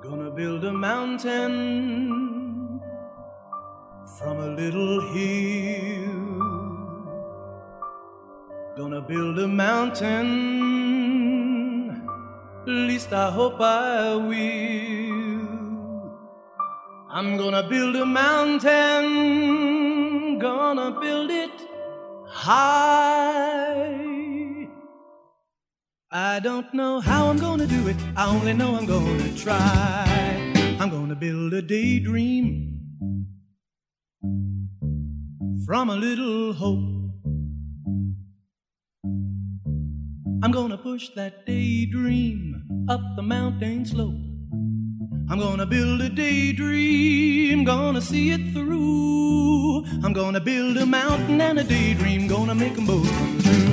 Gonna build a mountain from a little hill. Gonna build a mountain, at least I hope I will. I'm gonna build a mountain, gonna build it high. I don't know how I'm gonna do it, I only know I'm gonna try. I'm gonna build a daydream from a little hope. I'm gonna push that daydream up the mountain slope. I'm gonna build a daydream, gonna see it through. I'm gonna build a mountain and a daydream, gonna make them both come true.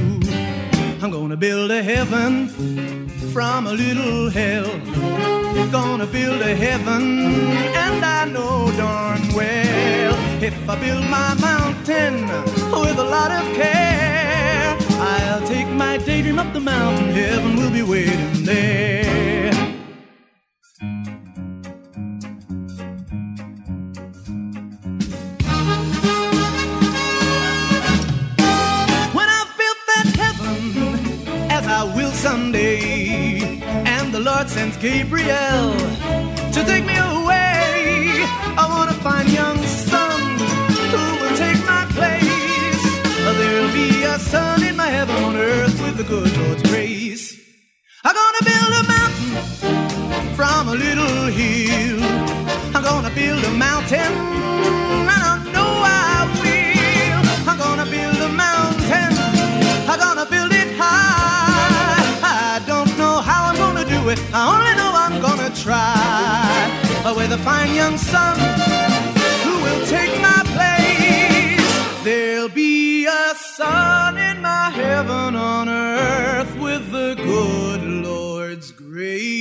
I'm gonna build a heaven from a little hell. Gonna build a heaven, and I know darn well if I build my mountain with a lot of care, I'll take my daydream up the mountain. Heaven will be waiting there. Will someday, and the Lord sends Gabriel to take me away, I want to find young son who will take my place. There'll be a son in my heaven on earth with the good Lord's grace. I'm gonna build a mountain from a little hill. I'm gonna build a mountain, it, I only know I'm gonna try. But With a fine young son who will take my place, there'll be a son in my heaven on earth with the good Lord's grace.